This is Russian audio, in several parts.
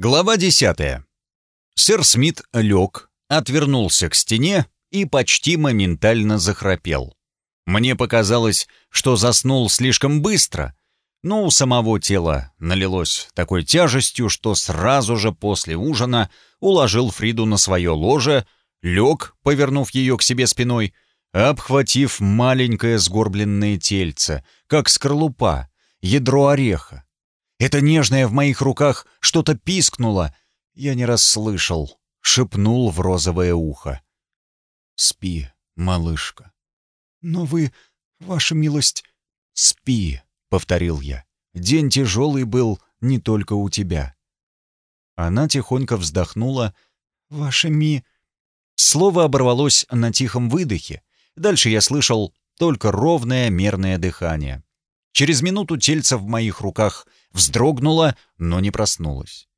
Глава десятая. Сэр Смит лег, отвернулся к стене и почти моментально захрапел. Мне показалось, что заснул слишком быстро, но у самого тела налилось такой тяжестью, что сразу же после ужина уложил Фриду на свое ложе, лег, повернув ее к себе спиной, обхватив маленькое сгорбленное тельце, как скорлупа, ядро ореха. Это нежное в моих руках что-то пискнуло. Я не расслышал, шепнул в розовое ухо. «Спи, малышка». «Но вы, ваша милость...» «Спи», — повторил я. «День тяжелый был не только у тебя». Она тихонько вздохнула. «Ваша ми...» Слово оборвалось на тихом выдохе. Дальше я слышал только ровное мерное дыхание. Через минуту тельце в моих руках вздрогнуло, но не проснулось.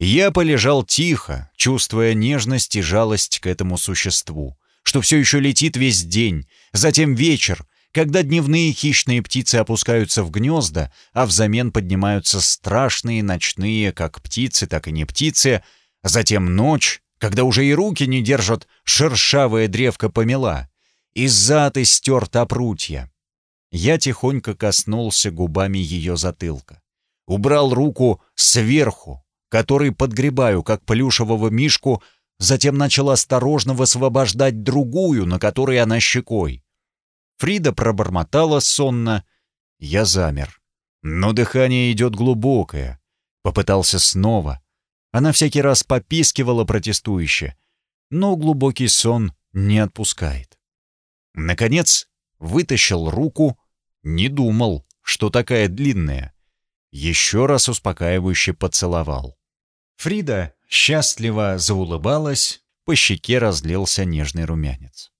Я полежал тихо, чувствуя нежность и жалость к этому существу, что все еще летит весь день, затем вечер, когда дневные хищные птицы опускаются в гнезда, а взамен поднимаются страшные ночные, как птицы, так и не птицы, затем ночь, когда уже и руки не держат шершавая древко помела, и зад истерт опрутья. Я тихонько коснулся губами ее затылка. Убрал руку сверху, который подгребаю, как плюшевого мишку, затем начал осторожно высвобождать другую, на которой она щекой. Фрида пробормотала сонно. Я замер. Но дыхание идет глубокое. Попытался снова. Она всякий раз попискивала протестующе. Но глубокий сон не отпускает. Наконец, вытащил руку, не думал, что такая длинная. Еще раз успокаивающе поцеловал. Фрида счастливо заулыбалась, по щеке разлился нежный румянец.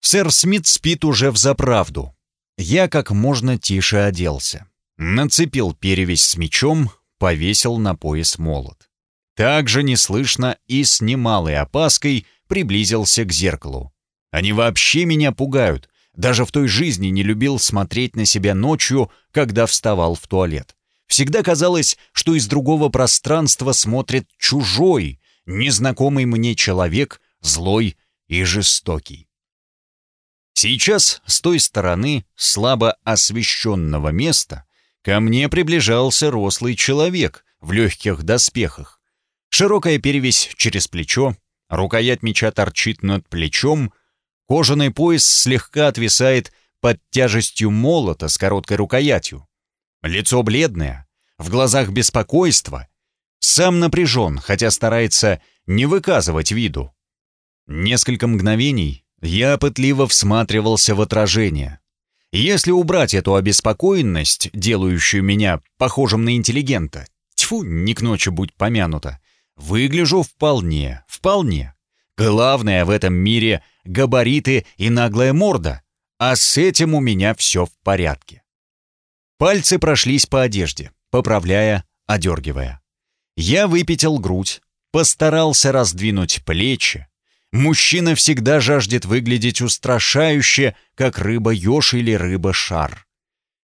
Сэр Смит спит уже в заправду. Я как можно тише оделся. Нацепил перевязь с мечом, повесил на пояс молот. Также неслышно и с немалой опаской приблизился к зеркалу. Они вообще меня пугают, даже в той жизни не любил смотреть на себя ночью, когда вставал в туалет. Всегда казалось, что из другого пространства смотрит чужой, незнакомый мне человек, злой и жестокий. Сейчас с той стороны слабо освещенного места ко мне приближался рослый человек в легких доспехах. Широкая перевесь через плечо, рукоять меча торчит над плечом, Кожаный пояс слегка отвисает под тяжестью молота с короткой рукоятью. Лицо бледное, в глазах беспокойство. Сам напряжен, хотя старается не выказывать виду. Несколько мгновений я пытливо всматривался в отражение. Если убрать эту обеспокоенность, делающую меня похожим на интеллигента, тьфу, не к ночи будь помянуто, выгляжу вполне, вполне. Главное в этом мире — габариты и наглая морда, а с этим у меня все в порядке. Пальцы прошлись по одежде, поправляя, одергивая. Я выпятил грудь, постарался раздвинуть плечи. Мужчина всегда жаждет выглядеть устрашающе, как рыба-еж или рыба-шар.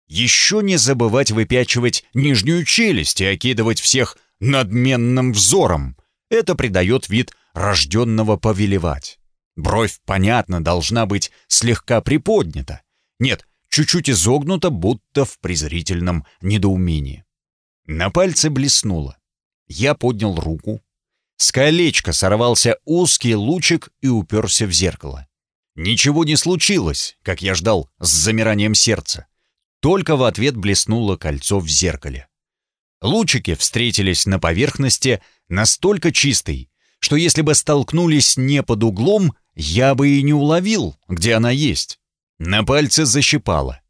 Еще не забывать выпячивать нижнюю челюсть и окидывать всех надменным взором. Это придает вид рожденного повелевать. Бровь, понятно, должна быть слегка приподнята. Нет, чуть-чуть изогнута, будто в презрительном недоумении. На пальце блеснуло. Я поднял руку. С колечка сорвался узкий лучик и уперся в зеркало. Ничего не случилось, как я ждал, с замиранием сердца. Только в ответ блеснуло кольцо в зеркале. Лучики встретились на поверхности настолько чистой, что если бы столкнулись не под углом, я бы и не уловил, где она есть. На пальце защипало.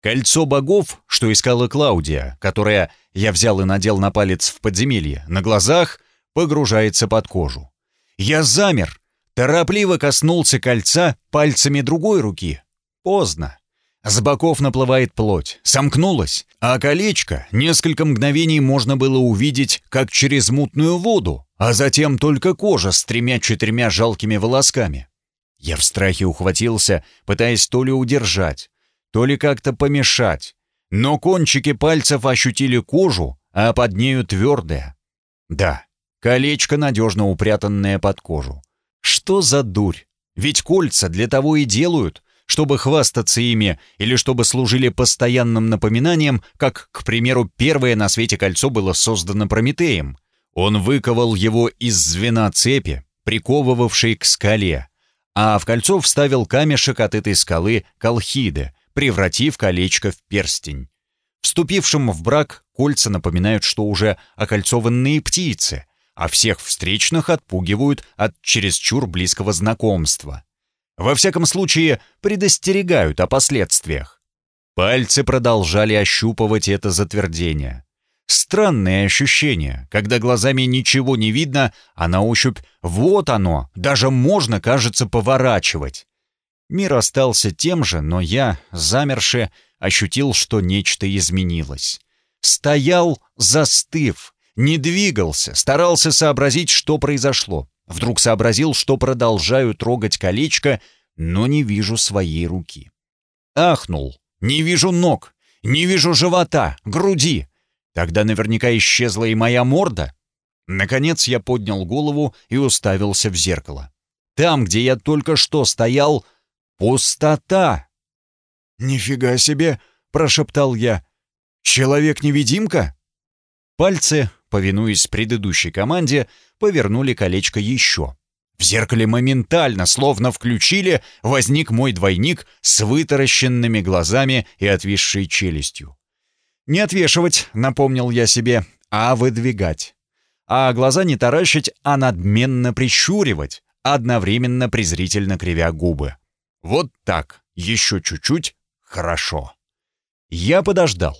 Кольцо богов, что искала Клаудия, которое я взял и надел на палец в подземелье, на глазах погружается под кожу. Я замер, торопливо коснулся кольца пальцами другой руки. Поздно. С боков наплывает плоть, сомкнулась, а колечко несколько мгновений можно было увидеть, как через мутную воду, а затем только кожа с тремя-четырьмя жалкими волосками. Я в страхе ухватился, пытаясь то ли удержать, то ли как-то помешать, но кончики пальцев ощутили кожу, а под нею твердое. Да, колечко, надежно упрятанное под кожу. Что за дурь? Ведь кольца для того и делают, чтобы хвастаться ими или чтобы служили постоянным напоминанием, как, к примеру, первое на свете кольцо было создано Прометеем. Он выковал его из звена цепи, приковывавшей к скале, а в кольцо вставил камешек от этой скалы колхиды, превратив колечко в перстень. Вступившим в брак кольца напоминают, что уже окольцованные птицы, а всех встречных отпугивают от чересчур близкого знакомства. Во всяком случае, предостерегают о последствиях. Пальцы продолжали ощупывать это затвердение. Странное ощущение, когда глазами ничего не видно, а на ощупь вот оно, даже можно, кажется, поворачивать. Мир остался тем же, но я, замерши, ощутил, что нечто изменилось. Стоял, застыв, не двигался, старался сообразить, что произошло. Вдруг сообразил, что продолжаю трогать колечко, но не вижу своей руки. Ахнул. Не вижу ног, не вижу живота, груди. Тогда наверняка исчезла и моя морда. Наконец я поднял голову и уставился в зеркало. Там, где я только что стоял, пустота. «Нифига себе!» — прошептал я. «Человек-невидимка?» Пальцы, повинуясь предыдущей команде, повернули колечко еще. В зеркале моментально, словно включили, возник мой двойник с вытаращенными глазами и отвисшей челюстью. «Не отвешивать», — напомнил я себе, — «а выдвигать». А глаза не таращить, а надменно прищуривать, одновременно презрительно кривя губы. Вот так, еще чуть-чуть, хорошо. Я подождал.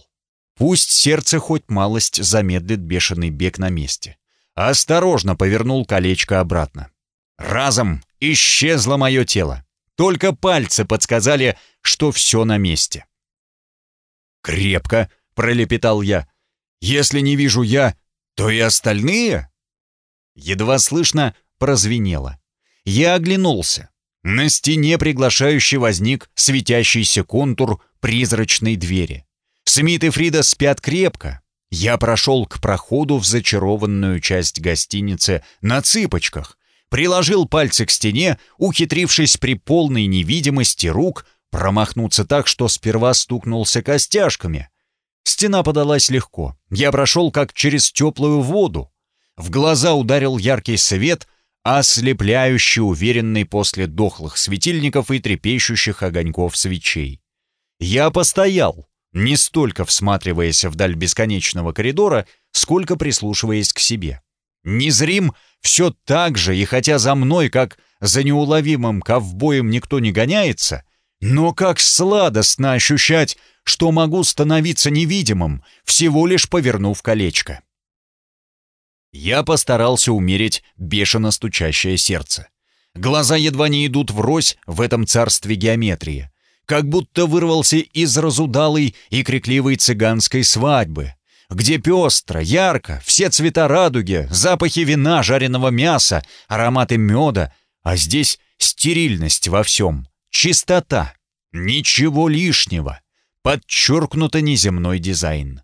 Пусть сердце хоть малость замедлит бешеный бег на месте. Осторожно повернул колечко обратно. Разом исчезло мое тело. Только пальцы подсказали, что все на месте. «Крепко», — пролепетал я. «Если не вижу я, то и остальные?» Едва слышно прозвенело. Я оглянулся. На стене приглашающий возник светящийся контур призрачной двери. Смит и Фрида спят крепко. Я прошел к проходу в зачарованную часть гостиницы на цыпочках, приложил пальцы к стене, ухитрившись при полной невидимости рук промахнуться так, что сперва стукнулся костяшками. Стена подалась легко. Я прошел как через теплую воду. В глаза ударил яркий свет, ослепляющий уверенный после дохлых светильников и трепещущих огоньков свечей. Я постоял, не столько всматриваясь вдаль бесконечного коридора, сколько прислушиваясь к себе. Незрим все так же, и хотя за мной, как за неуловимым ковбоем, никто не гоняется, но как сладостно ощущать, что могу становиться невидимым, всего лишь повернув колечко. Я постарался умерить бешено стучащее сердце. Глаза едва не идут врозь в этом царстве геометрии как будто вырвался из разудалой и крикливой цыганской свадьбы, где пестро, ярко, все цвета радуги, запахи вина, жареного мяса, ароматы меда, а здесь стерильность во всем, чистота, ничего лишнего, подчеркнуто неземной дизайн.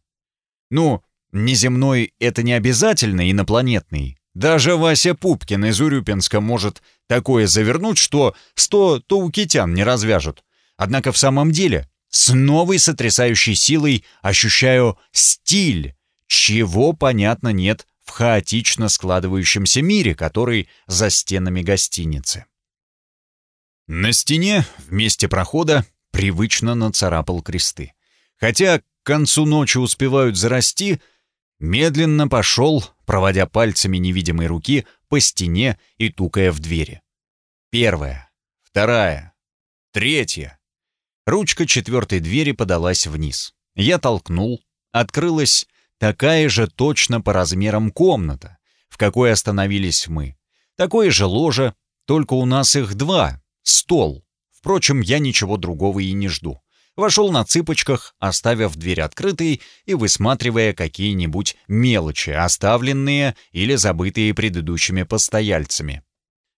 Ну, неземной — это не обязательно инопланетный. Даже Вася Пупкин из Урюпинска может такое завернуть, что сто таукитян не развяжут. Однако в самом деле с новой сотрясающей силой ощущаю стиль, чего, понятно, нет в хаотично складывающемся мире, который за стенами гостиницы. На стене вместе прохода привычно нацарапал кресты. Хотя к концу ночи успевают зарасти, медленно пошел, проводя пальцами невидимой руки по стене и тукая в двери. Первая, вторая, третья. Ручка четвертой двери подалась вниз. Я толкнул. Открылась такая же точно по размерам комната, в какой остановились мы. Такое же ложе, только у нас их два. Стол. Впрочем, я ничего другого и не жду. Вошел на цыпочках, оставив дверь открытой и высматривая какие-нибудь мелочи, оставленные или забытые предыдущими постояльцами.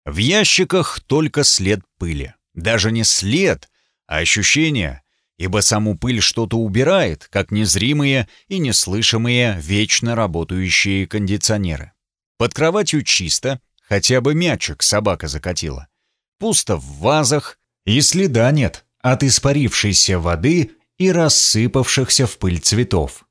В ящиках только след пыли. Даже не след, а ощущение, ибо саму пыль что-то убирает, как незримые и неслышимые вечно работающие кондиционеры. Под кроватью чисто, хотя бы мячик собака закатила. Пусто в вазах, и следа нет от испарившейся воды и рассыпавшихся в пыль цветов.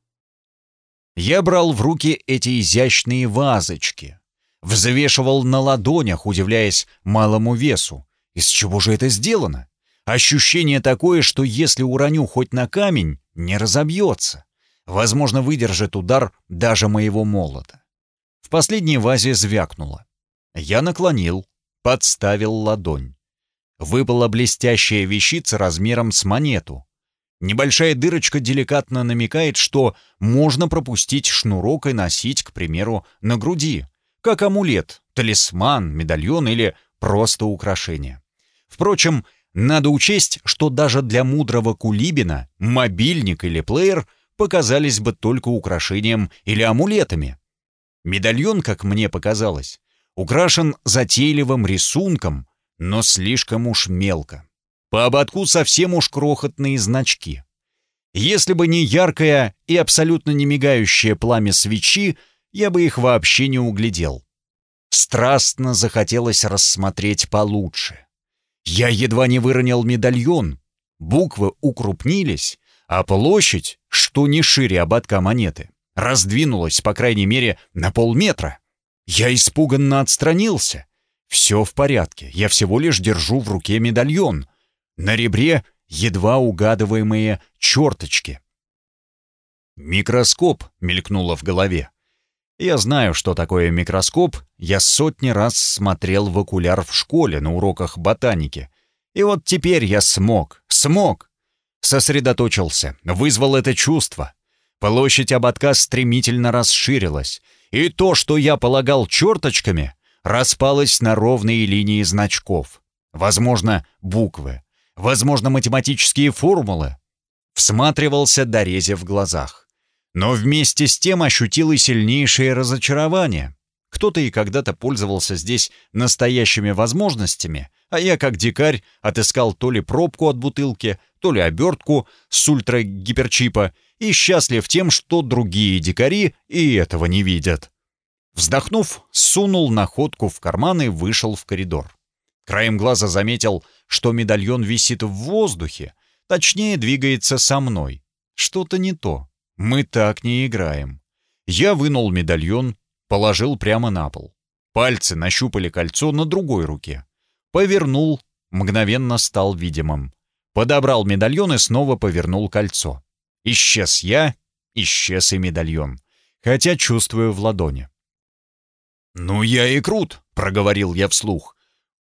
Я брал в руки эти изящные вазочки, взвешивал на ладонях, удивляясь малому весу. Из чего же это сделано? Ощущение такое, что если уроню хоть на камень, не разобьется. Возможно, выдержит удар даже моего молота. В последней вазе звякнуло. Я наклонил, подставил ладонь. Выпала блестящая вещица размером с монету. Небольшая дырочка деликатно намекает, что можно пропустить шнурок и носить, к примеру, на груди, как амулет, талисман, медальон или просто украшение. Впрочем, надо учесть, что даже для мудрого кулибина мобильник или плеер показались бы только украшением или амулетами. Медальон, как мне показалось, украшен затейливым рисунком, но слишком уж мелко. По ободку совсем уж крохотные значки. Если бы не яркое и абсолютно не мигающее пламя свечи, я бы их вообще не углядел. Страстно захотелось рассмотреть получше. Я едва не выронил медальон. Буквы укрупнились, а площадь, что не шире ободка монеты, раздвинулась, по крайней мере, на полметра. Я испуганно отстранился. Все в порядке, я всего лишь держу в руке медальон. На ребре едва угадываемые черточки. «Микроскоп» мелькнуло в голове. Я знаю, что такое микроскоп, я сотни раз смотрел в окуляр в школе на уроках ботаники. И вот теперь я смог, смог. Сосредоточился, вызвал это чувство. Площадь ободка стремительно расширилась, и то, что я полагал черточками, распалось на ровные линии значков. Возможно, буквы, возможно, математические формулы. Всматривался до рези в глазах. Но вместе с тем ощутил и сильнейшее разочарование. Кто-то и когда-то пользовался здесь настоящими возможностями, а я, как дикарь, отыскал то ли пробку от бутылки, то ли обертку с ультрагиперчипа и счастлив тем, что другие дикари и этого не видят. Вздохнув, сунул находку в карман и вышел в коридор. Краем глаза заметил, что медальон висит в воздухе, точнее двигается со мной. Что-то не то. Мы так не играем. Я вынул медальон, положил прямо на пол. Пальцы нащупали кольцо на другой руке. Повернул, мгновенно стал видимым. Подобрал медальон и снова повернул кольцо. Исчез я, исчез и медальон. Хотя чувствую в ладони. «Ну я и крут», — проговорил я вслух.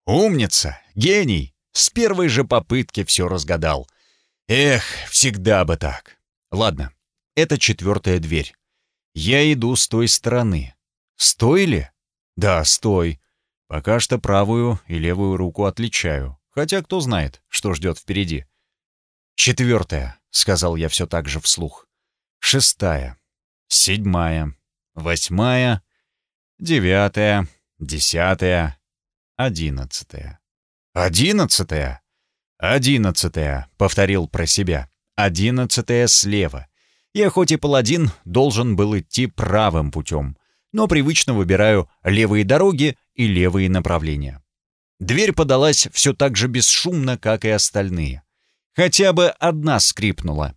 «Умница, гений, с первой же попытки все разгадал. Эх, всегда бы так. Ладно, это четвертая дверь. Я иду с той стороны. Стой ли? Да, стой. Пока что правую и левую руку отличаю. Хотя кто знает, что ждет впереди. Четвертая, сказал я все так же вслух. Шестая. Седьмая. Восьмая. Девятая. Десятая. Одиннадцатая. Одиннадцатая. Одиннадцатая, повторил про себя. Одиннадцатая слева. Я хоть и паладин, должен был идти правым путем, но привычно выбираю левые дороги и левые направления. Дверь подалась все так же бесшумно, как и остальные. Хотя бы одна скрипнула.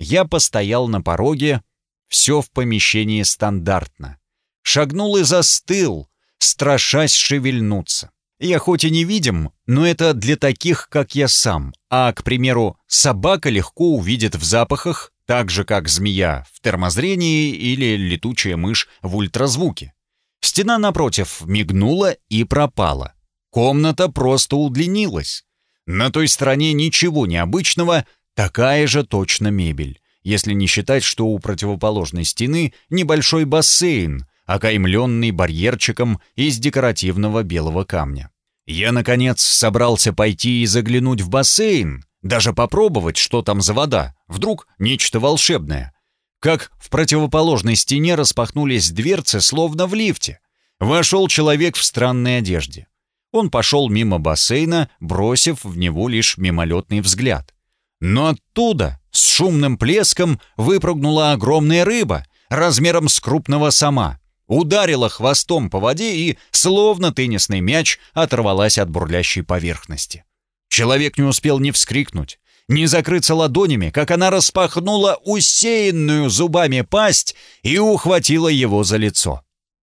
Я постоял на пороге, все в помещении стандартно. Шагнул и застыл, страшась шевельнуться. Я хоть и не видим, но это для таких, как я сам. А, к примеру, собака легко увидит в запахах так же как змея в термозрении или летучая мышь в ультразвуке. Стена напротив мигнула и пропала. Комната просто удлинилась. На той стороне ничего необычного, такая же точно мебель, если не считать, что у противоположной стены небольшой бассейн, окаймленный барьерчиком из декоративного белого камня. Я, наконец, собрался пойти и заглянуть в бассейн, даже попробовать, что там за вода. Вдруг нечто волшебное. Как в противоположной стене распахнулись дверцы, словно в лифте. Вошел человек в странной одежде. Он пошел мимо бассейна, бросив в него лишь мимолетный взгляд. Но оттуда с шумным плеском выпрыгнула огромная рыба, размером с крупного сама. ударила хвостом по воде и, словно теннисный мяч, оторвалась от бурлящей поверхности. Человек не успел ни вскрикнуть, ни закрыться ладонями, как она распахнула усеянную зубами пасть и ухватила его за лицо.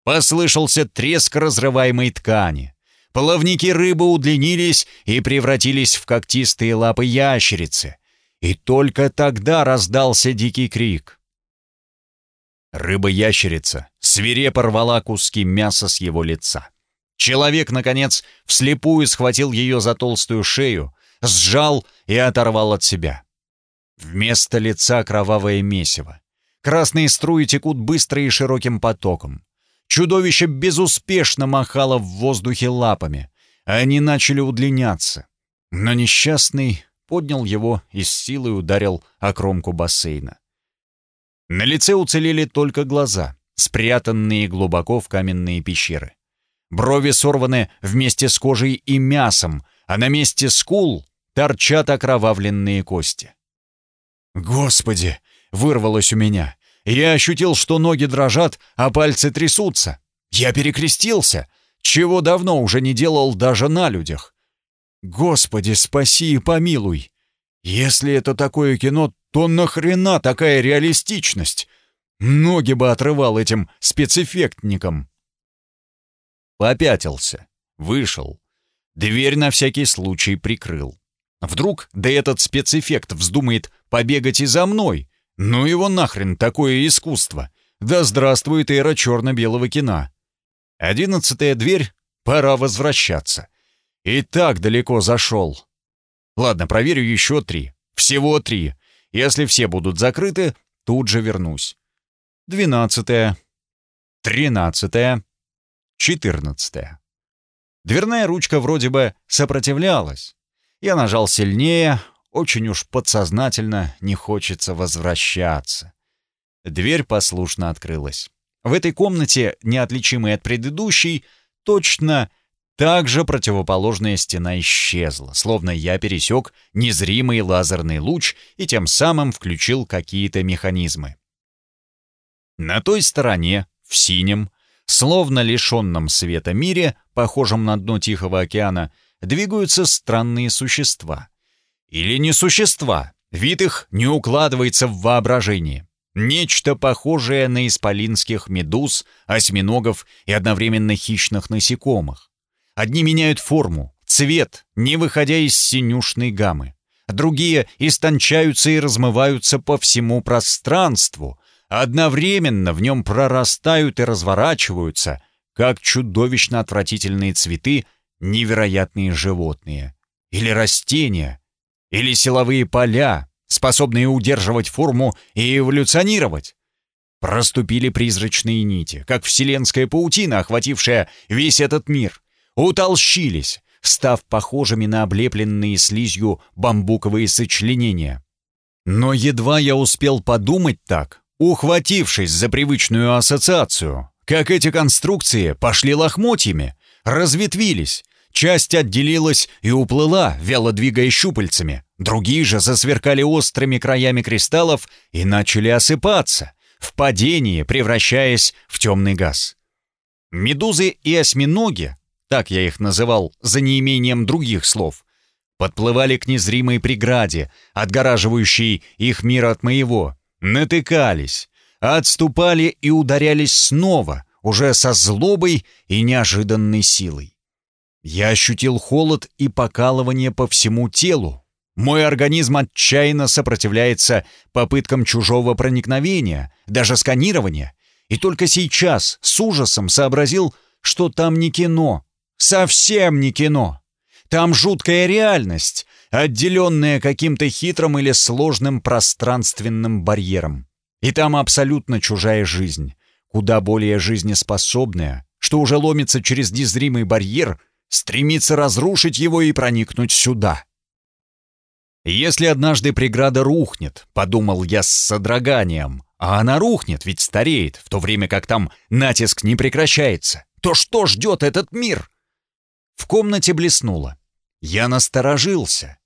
Послышался треск разрываемой ткани. Плавники рыбы удлинились и превратились в когтистые лапы ящерицы. И только тогда раздался дикий крик. Рыба-ящерица свирепо рвала куски мяса с его лица. Человек, наконец, вслепую схватил ее за толстую шею, сжал и оторвал от себя. Вместо лица кровавое месиво. Красные струи текут быстро и широким потоком. Чудовище безуспешно махало в воздухе лапами. Они начали удлиняться. Но несчастный поднял его и с силой ударил о кромку бассейна. На лице уцелели только глаза, спрятанные глубоко в каменные пещеры. Брови сорваны вместе с кожей и мясом, а на месте скул торчат окровавленные кости. «Господи!» — вырвалось у меня. Я ощутил, что ноги дрожат, а пальцы трясутся. Я перекрестился, чего давно уже не делал даже на людях. Господи, спаси и помилуй. Если это такое кино, то нахрена такая реалистичность? Ноги бы отрывал этим спецэффектникам. Попятился, вышел. Дверь на всякий случай прикрыл. Вдруг да этот спецэффект вздумает побегать и за мной, ну его нахрен, такое искусство. Да здравствует эра черно-белого кино. Одиннадцатая дверь, пора возвращаться. И так далеко зашел. Ладно, проверю еще три. Всего три. Если все будут закрыты, тут же вернусь. Двенадцатая. Тринадцатая. Четырнадцатая. Дверная ручка вроде бы сопротивлялась. Я нажал сильнее, очень уж подсознательно не хочется возвращаться. Дверь послушно открылась. В этой комнате, неотличимой от предыдущей, точно так же противоположная стена исчезла, словно я пересек незримый лазерный луч и тем самым включил какие-то механизмы. На той стороне, в синем, словно лишенном света мире, похожем на дно Тихого океана, двигаются странные существа — или не существа. Вид их не укладывается в воображение. Нечто похожее на исполинских медуз, осьминогов и одновременно хищных насекомых. Одни меняют форму, цвет, не выходя из синюшной гаммы. Другие истончаются и размываются по всему пространству, одновременно в нем прорастают и разворачиваются, как чудовищно отвратительные цветы, невероятные животные. Или растения, или силовые поля, способные удерживать форму и эволюционировать. Проступили призрачные нити, как вселенская паутина, охватившая весь этот мир. Утолщились, став похожими на облепленные слизью бамбуковые сочленения. Но едва я успел подумать так, ухватившись за привычную ассоциацию, как эти конструкции пошли лохмотьями, разветвились, Часть отделилась и уплыла, вяло двигая щупальцами. Другие же засверкали острыми краями кристаллов и начали осыпаться, в падении превращаясь в темный газ. Медузы и осьминоги, так я их называл за неимением других слов, подплывали к незримой преграде, отгораживающей их мир от моего, натыкались, отступали и ударялись снова, уже со злобой и неожиданной силой. Я ощутил холод и покалывание по всему телу. Мой организм отчаянно сопротивляется попыткам чужого проникновения, даже сканирования. И только сейчас с ужасом сообразил, что там не кино. Совсем не кино. Там жуткая реальность, отделенная каким-то хитрым или сложным пространственным барьером. И там абсолютно чужая жизнь, куда более жизнеспособная, что уже ломится через незримый барьер — стремится разрушить его и проникнуть сюда. «Если однажды преграда рухнет», — подумал я с содроганием, «а она рухнет, ведь стареет, в то время как там натиск не прекращается, то что ждет этот мир?» В комнате блеснуло. Я насторожился.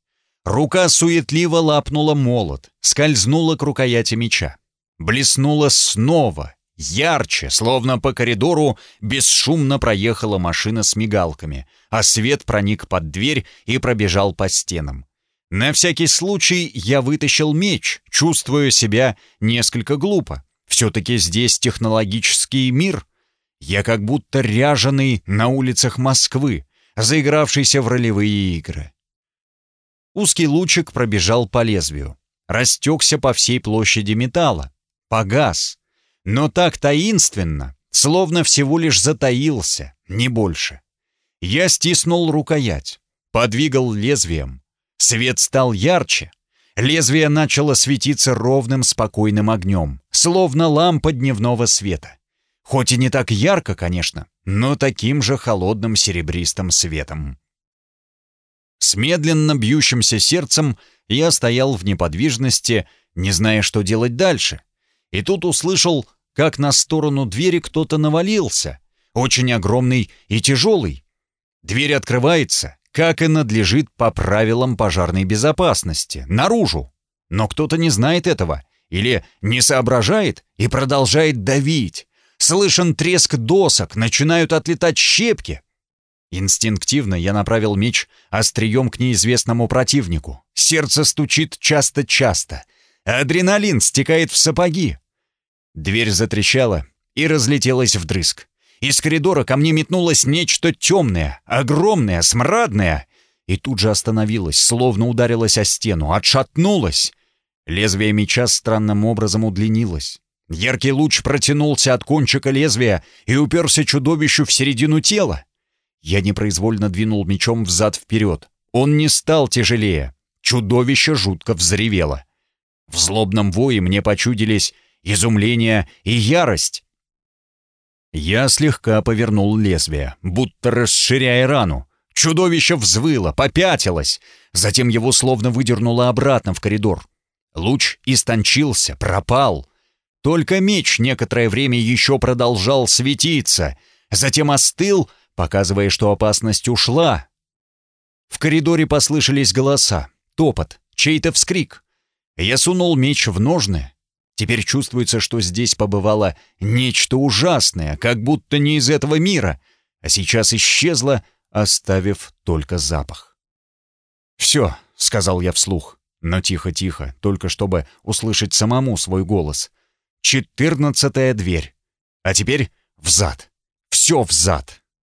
Рука суетливо лапнула молот, скользнула к рукояти меча. Блеснула снова, ярче, словно по коридору бесшумно проехала машина с мигалками, а свет проник под дверь и пробежал по стенам. На всякий случай я вытащил меч, чувствуя себя несколько глупо. Все-таки здесь технологический мир. Я как будто ряженый на улицах Москвы, заигравшийся в ролевые игры. Узкий лучик пробежал по лезвию, растекся по всей площади металла, погас, но так таинственно, словно всего лишь затаился, не больше. Я стиснул рукоять, подвигал лезвием. Свет стал ярче. Лезвие начало светиться ровным спокойным огнем, словно лампа дневного света. Хоть и не так ярко, конечно, но таким же холодным серебристым светом. С медленно бьющимся сердцем я стоял в неподвижности, не зная, что делать дальше. И тут услышал, как на сторону двери кто-то навалился, очень огромный и тяжелый. Дверь открывается, как и надлежит по правилам пожарной безопасности, наружу. Но кто-то не знает этого или не соображает и продолжает давить. Слышен треск досок, начинают отлетать щепки. Инстинктивно я направил меч острием к неизвестному противнику. Сердце стучит часто-часто. Адреналин стекает в сапоги. Дверь затрещала и разлетелась вдрызг. Из коридора ко мне метнулось нечто темное, огромное, смрадное, и тут же остановилось, словно ударилось о стену, отшатнулось. Лезвие меча странным образом удлинилось. Яркий луч протянулся от кончика лезвия и уперся чудовищу в середину тела. Я непроизвольно двинул мечом взад-вперед. Он не стал тяжелее. Чудовище жутко взревело. В злобном вое мне почудились изумление и ярость. Я слегка повернул лезвие, будто расширяя рану. Чудовище взвыло, попятилось. Затем его словно выдернуло обратно в коридор. Луч истончился, пропал. Только меч некоторое время еще продолжал светиться, затем остыл показывая, что опасность ушла. В коридоре послышались голоса, топот, чей-то вскрик. Я сунул меч в ножны. Теперь чувствуется, что здесь побывало нечто ужасное, как будто не из этого мира, а сейчас исчезло, оставив только запах. «Все», — сказал я вслух, но тихо-тихо, только чтобы услышать самому свой голос. «Четырнадцатая дверь. А теперь взад. Все взад».